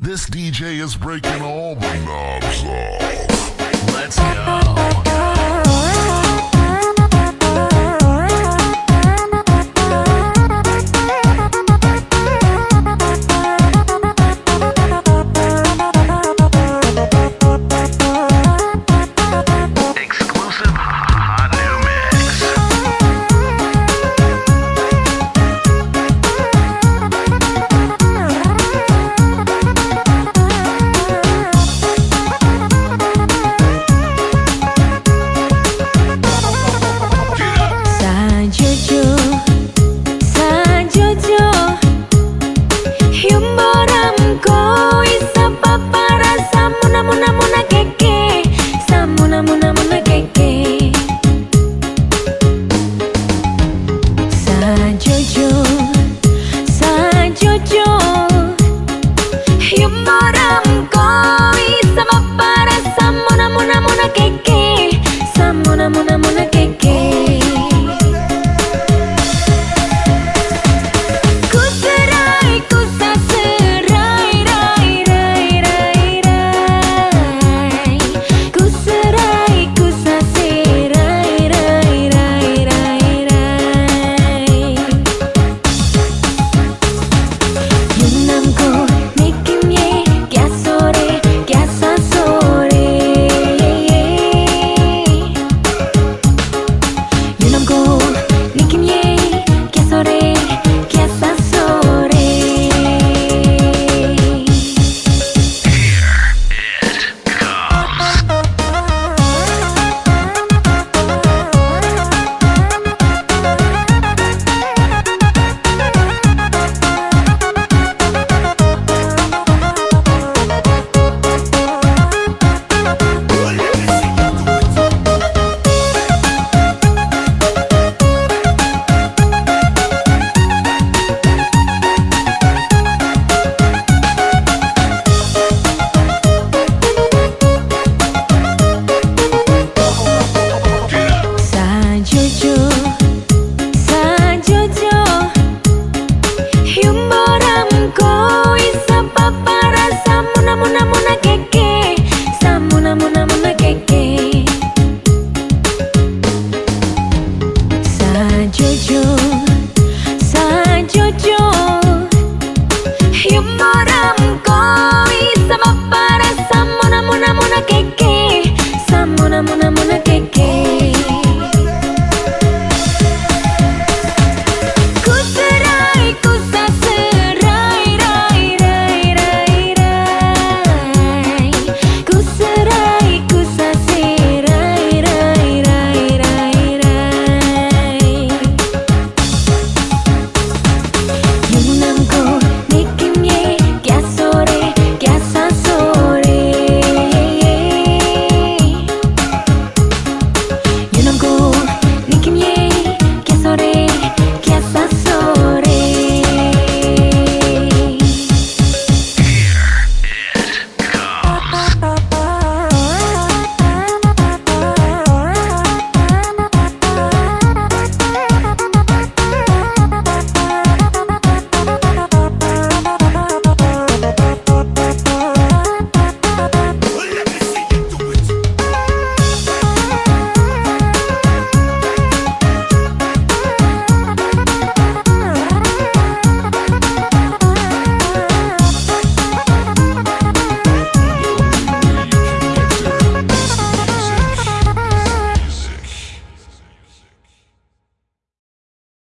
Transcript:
This DJ is breaking all the knobs off. Let's go. những mơ